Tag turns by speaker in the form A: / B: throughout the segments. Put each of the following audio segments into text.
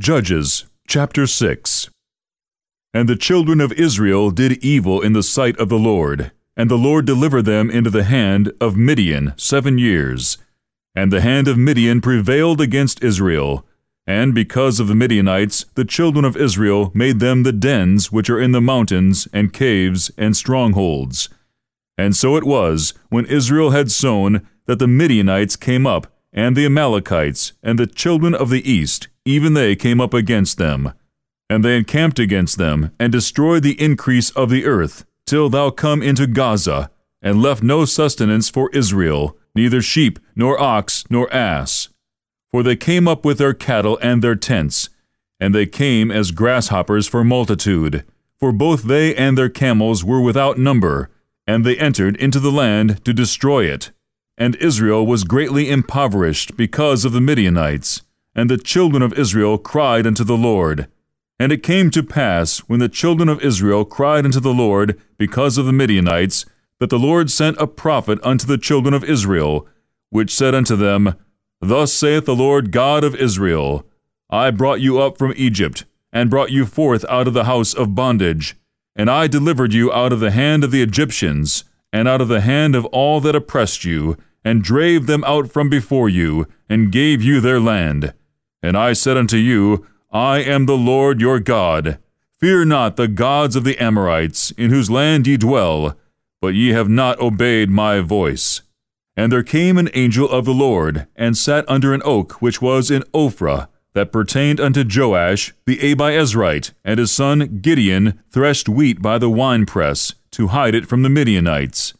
A: Judges chapter 6 And the children of Israel did evil in the sight of the Lord, and the Lord delivered them into the hand of Midian seven years. And the hand of Midian prevailed against Israel. And because of the Midianites, the children of Israel made them the dens which are in the mountains, and caves, and strongholds. And so it was, when Israel had sown, that the Midianites came up, and the Amalekites, and the children of the east, even they came up against them. And they encamped against them, and destroyed the increase of the earth, till thou come into Gaza, and left no sustenance for Israel, neither sheep, nor ox, nor ass. For they came up with their cattle and their tents, and they came as grasshoppers for multitude, for both they and their camels were without number, and they entered into the land to destroy it. And Israel was greatly impoverished because of the Midianites. And the children of Israel cried unto the Lord. And it came to pass, when the children of Israel cried unto the Lord because of the Midianites, that the Lord sent a prophet unto the children of Israel, which said unto them, Thus saith the Lord God of Israel, I brought you up from Egypt, and brought you forth out of the house of bondage, and I delivered you out of the hand of the Egyptians, and out of the hand of all that oppressed you, and drave them out from before you, and gave you their land. And I said unto you, I am the Lord your God. Fear not the gods of the Amorites, in whose land ye dwell, but ye have not obeyed my voice. And there came an angel of the Lord, and sat under an oak which was in Ophrah, that pertained unto Joash the Abiezrite, and his son Gideon threshed wheat by the winepress, to hide it from the Midianites.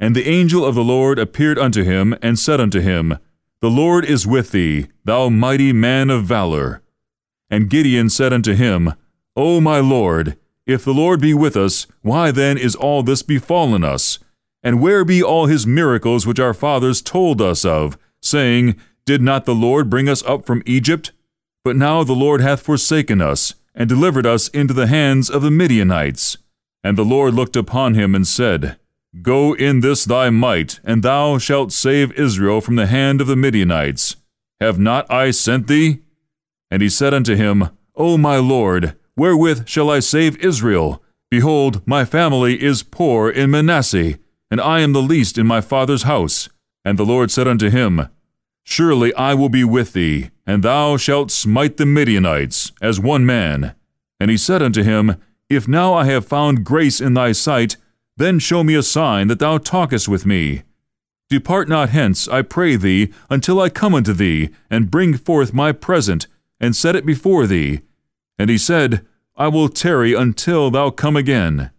A: And the angel of the Lord appeared unto him, and said unto him, the Lord is with thee, thou mighty man of valor. And Gideon said unto him, O my Lord, if the Lord be with us, why then is all this befallen us? And where be all his miracles which our fathers told us of, saying, Did not the Lord bring us up from Egypt? But now the Lord hath forsaken us, and delivered us into the hands of the Midianites. And the Lord looked upon him and said, Go in this thy might, and thou shalt save Israel from the hand of the Midianites. Have not I sent thee? And he said unto him, O my Lord, wherewith shall I save Israel? Behold, my family is poor in Manasseh, and I am the least in my father's house. And the Lord said unto him, Surely I will be with thee, and thou shalt smite the Midianites, as one man. And he said unto him, If now I have found grace in thy sight, then show me a sign that thou talkest with me. Depart not hence, I pray thee, until I come unto thee, and bring forth my present, and set it before thee. And he said, I will tarry until thou come again.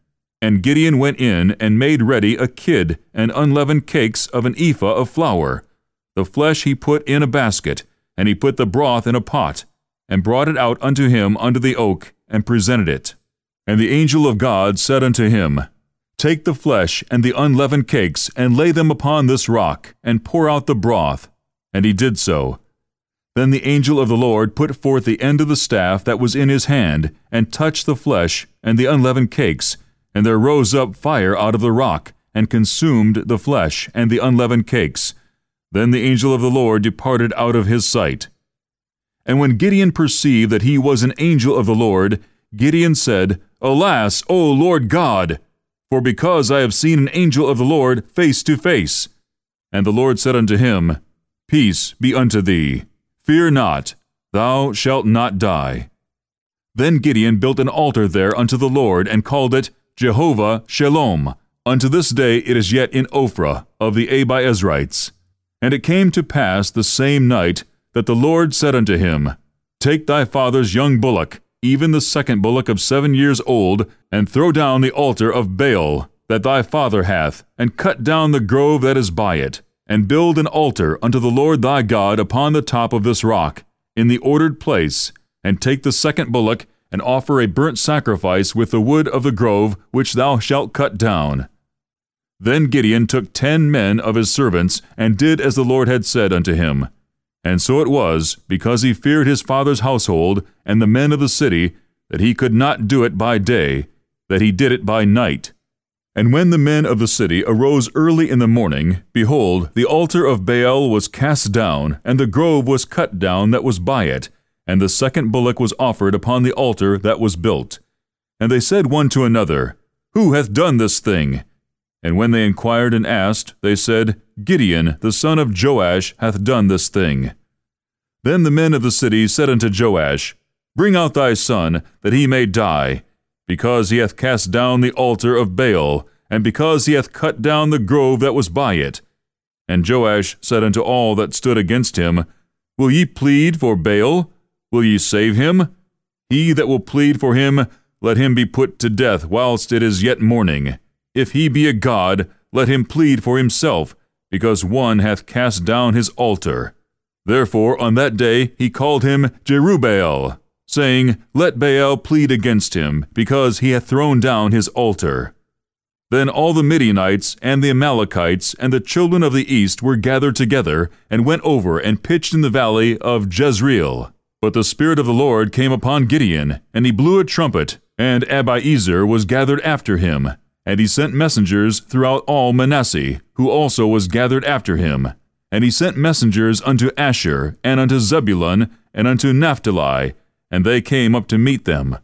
A: And Gideon went in and made ready a kid and unleavened cakes of an ephah of flour. The flesh he put in a basket, and he put the broth in a pot, and brought it out unto him under the oak, and presented it. And the angel of God said unto him, Take the flesh and the unleavened cakes, and lay them upon this rock, and pour out the broth. And he did so. Then the angel of the Lord put forth the end of the staff that was in his hand, and touched the flesh and the unleavened cakes, and there rose up fire out of the rock, and consumed the flesh and the unleavened cakes. Then the angel of the Lord departed out of his sight. And when Gideon perceived that he was an angel of the Lord, Gideon said, Alas, O Lord God! For because I have seen an angel of the Lord face to face. And the Lord said unto him, Peace be unto thee. Fear not, thou shalt not die. Then Gideon built an altar there unto the Lord, and called it Jehovah Shalom. Unto this day it is yet in Ophrah of the Abiezrites. And it came to pass the same night that the Lord said unto him, Take thy father's young bullock, even the second bullock of seven years old, and throw down the altar of Baal that thy father hath, and cut down the grove that is by it, and build an altar unto the Lord thy God upon the top of this rock, in the ordered place, and take the second bullock, and offer a burnt sacrifice with the wood of the grove which thou shalt cut down. Then Gideon took ten men of his servants, and did as the Lord had said unto him. And so it was, because he feared his father's household and the men of the city, that he could not do it by day, that he did it by night. And when the men of the city arose early in the morning, behold, the altar of Baal was cast down, and the grove was cut down that was by it, and the second bullock was offered upon the altar that was built. And they said one to another, Who hath done this thing? And when they inquired and asked, they said, Gideon, the son of Joash, hath done this thing. Then the men of the city said unto Joash, Bring out thy son, that he may die, because he hath cast down the altar of Baal, and because he hath cut down the grove that was by it. And Joash said unto all that stood against him, Will ye plead for Baal? Will ye save him? He that will plead for him, let him be put to death whilst it is yet morning. If he be a god, let him plead for himself, because one hath cast down his altar. Therefore on that day he called him Jerubbaal, saying, Let Baal plead against him, because he hath thrown down his altar. Then all the Midianites and the Amalekites and the children of the east were gathered together, and went over and pitched in the valley of Jezreel. But the Spirit of the Lord came upon Gideon, and he blew a trumpet, and Abiezer was gathered after him. And he sent messengers throughout all Manasseh, who also was gathered after him. And he sent messengers unto Asher, and unto Zebulun, and unto Naphtali, and they came up to meet them.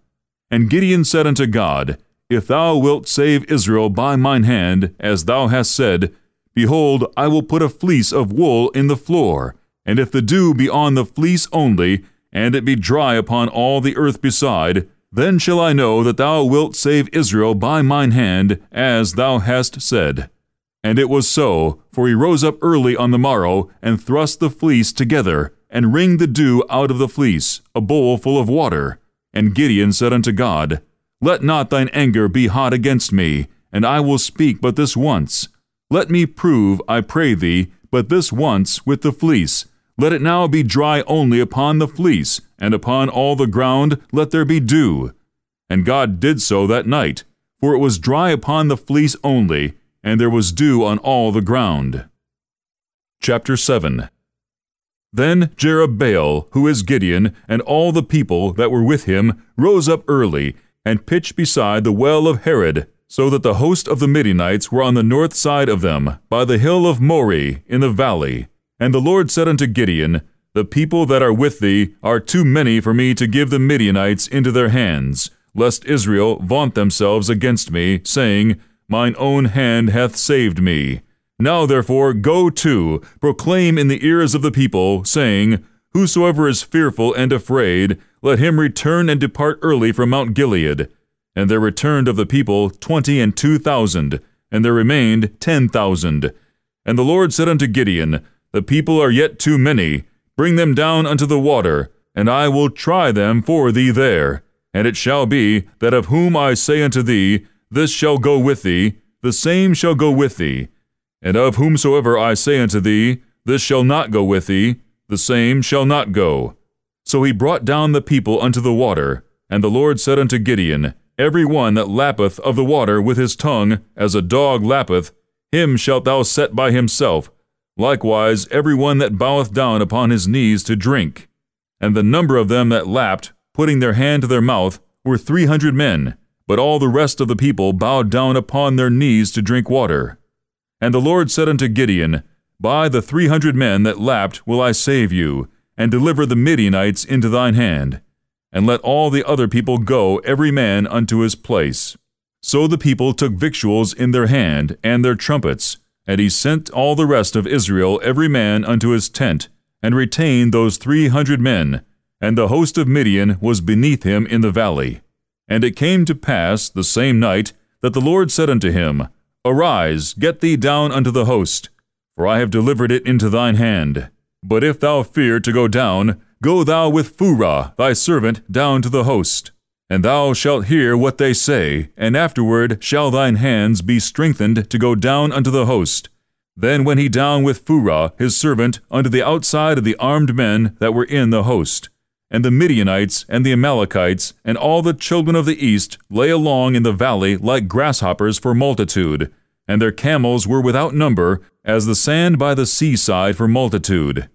A: And Gideon said unto God, If thou wilt save Israel by mine hand, as thou hast said, Behold, I will put a fleece of wool in the floor, and if the dew be on the fleece only, and it be dry upon all the earth beside, then shall I know that thou wilt save Israel by mine hand, as thou hast said. And it was so, for he rose up early on the morrow, and thrust the fleece together, and wringed the dew out of the fleece, a bowl full of water. And Gideon said unto God, Let not thine anger be hot against me, and I will speak but this once. Let me prove, I pray thee, but this once with the fleece, let it now be dry only upon the fleece, and upon all the ground let there be dew. And God did so that night, for it was dry upon the fleece only, and there was dew on all the ground. Chapter 7 Then Jerubbaal, who is Gideon, and all the people that were with him, rose up early, and pitched beside the well of Harod, so that the host of the Midianites were on the north side of them, by the hill of Moreh, in the valley. And the Lord said unto Gideon, The people that are with thee are too many for me to give the Midianites into their hands, lest Israel vaunt themselves against me, saying, Mine own hand hath saved me. Now therefore go to, proclaim in the ears of the people, saying, Whosoever is fearful and afraid, let him return and depart early from Mount Gilead. And there returned of the people twenty and two thousand, and there remained ten thousand. And the Lord said unto Gideon, the people are yet too many. Bring them down unto the water, and I will try them for thee there. And it shall be that of whom I say unto thee, This shall go with thee, the same shall go with thee. And of whomsoever I say unto thee, This shall not go with thee, the same shall not go. So he brought down the people unto the water. And the Lord said unto Gideon, Every one that lappeth of the water with his tongue, as a dog lappeth, him shalt thou set by himself, Likewise, every one that boweth down upon his knees to drink. And the number of them that lapped, putting their hand to their mouth, were three hundred men. But all the rest of the people bowed down upon their knees to drink water. And the Lord said unto Gideon, By the three hundred men that lapped will I save you, and deliver the Midianites into thine hand. And let all the other people go every man unto his place. So the people took victuals in their hand, and their trumpets, and he sent all the rest of Israel every man unto his tent, and retained those three hundred men. And the host of Midian was beneath him in the valley. And it came to pass the same night that the Lord said unto him, Arise, get thee down unto the host, for I have delivered it into thine hand. But if thou fear to go down, go thou with Phurah thy servant down to the host. And thou shalt hear what they say, and afterward shall thine hands be strengthened to go down unto the host. Then went he down with Phurah his servant unto the outside of the armed men that were in the host. And the Midianites and the Amalekites and all the children of the east lay along in the valley like grasshoppers for multitude, and their camels were without number, as the sand by the seaside for multitude.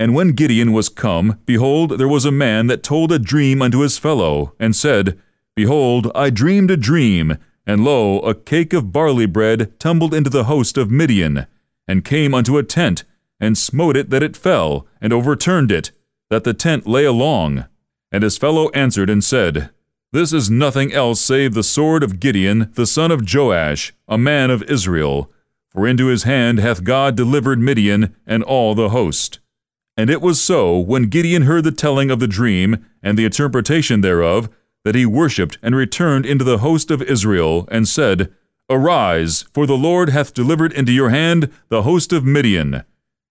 A: And when Gideon was come, behold, there was a man that told a dream unto his fellow, and said, Behold, I dreamed a dream, and lo, a cake of barley bread tumbled into the host of Midian, and came unto a tent, and smote it that it fell, and overturned it, that the tent lay along. And his fellow answered and said, This is nothing else save the sword of Gideon, the son of Joash, a man of Israel. For into his hand hath God delivered Midian and all the host. And it was so, when Gideon heard the telling of the dream and the interpretation thereof, that he worshipped and returned into the host of Israel, and said, Arise, for the Lord hath delivered into your hand the host of Midian.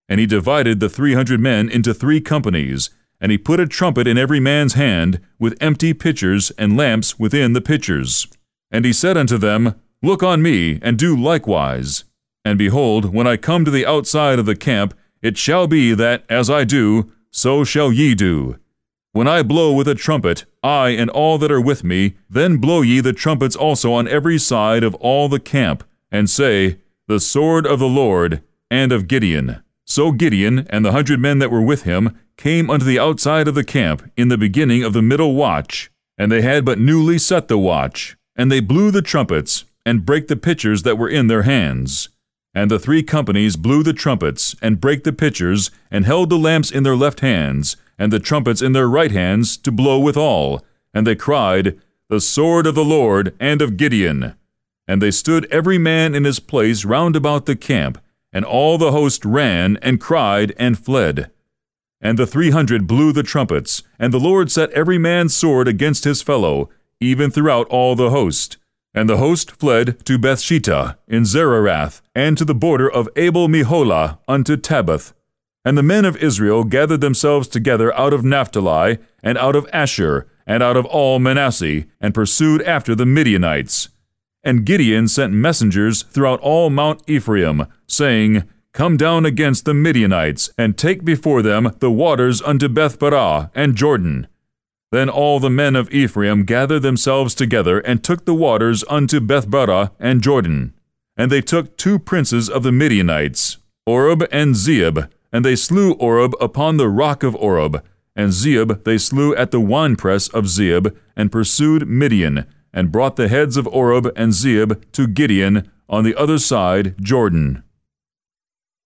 A: And he divided the three hundred men into three companies, and he put a trumpet in every man's hand, with empty pitchers and lamps within the pitchers. And he said unto them, Look on me, and do likewise. And behold, when I come to the outside of the camp, it shall be that, as I do, so shall ye do. When I blow with a trumpet, I and all that are with me, then blow ye the trumpets also on every side of all the camp, and say, The sword of the Lord, and of Gideon. So Gideon and the hundred men that were with him came unto the outside of the camp in the beginning of the middle watch, and they had but newly set the watch, and they blew the trumpets, and brake the pitchers that were in their hands. And the three companies blew the trumpets, and brake the pitchers, and held the lamps in their left hands, and the trumpets in their right hands, to blow withal. And they cried, The sword of the Lord and of Gideon. And they stood every man in his place round about the camp, and all the host ran, and cried, and fled. And the three hundred blew the trumpets, and the Lord set every man's sword against his fellow, even throughout all the host. And the host fled to Bethshittah in Zererath, and to the border of Abel Meholah unto Tabbath. And the men of Israel gathered themselves together out of Naphtali, and out of Asher, and out of all Manasseh, and pursued after the Midianites. And Gideon sent messengers throughout all Mount Ephraim, saying, Come down against the Midianites, and take before them the waters unto Bethbarah and Jordan. Then all the men of Ephraim gathered themselves together and took the waters unto Bethbarah and Jordan. And they took two princes of the Midianites, Oreb and Zeeb, and they slew Oreb upon the rock of Oreb, and Zeeb they slew at the winepress of Zeeb, and pursued Midian, and brought the heads of Oreb and Zeeb to Gideon on the other side Jordan.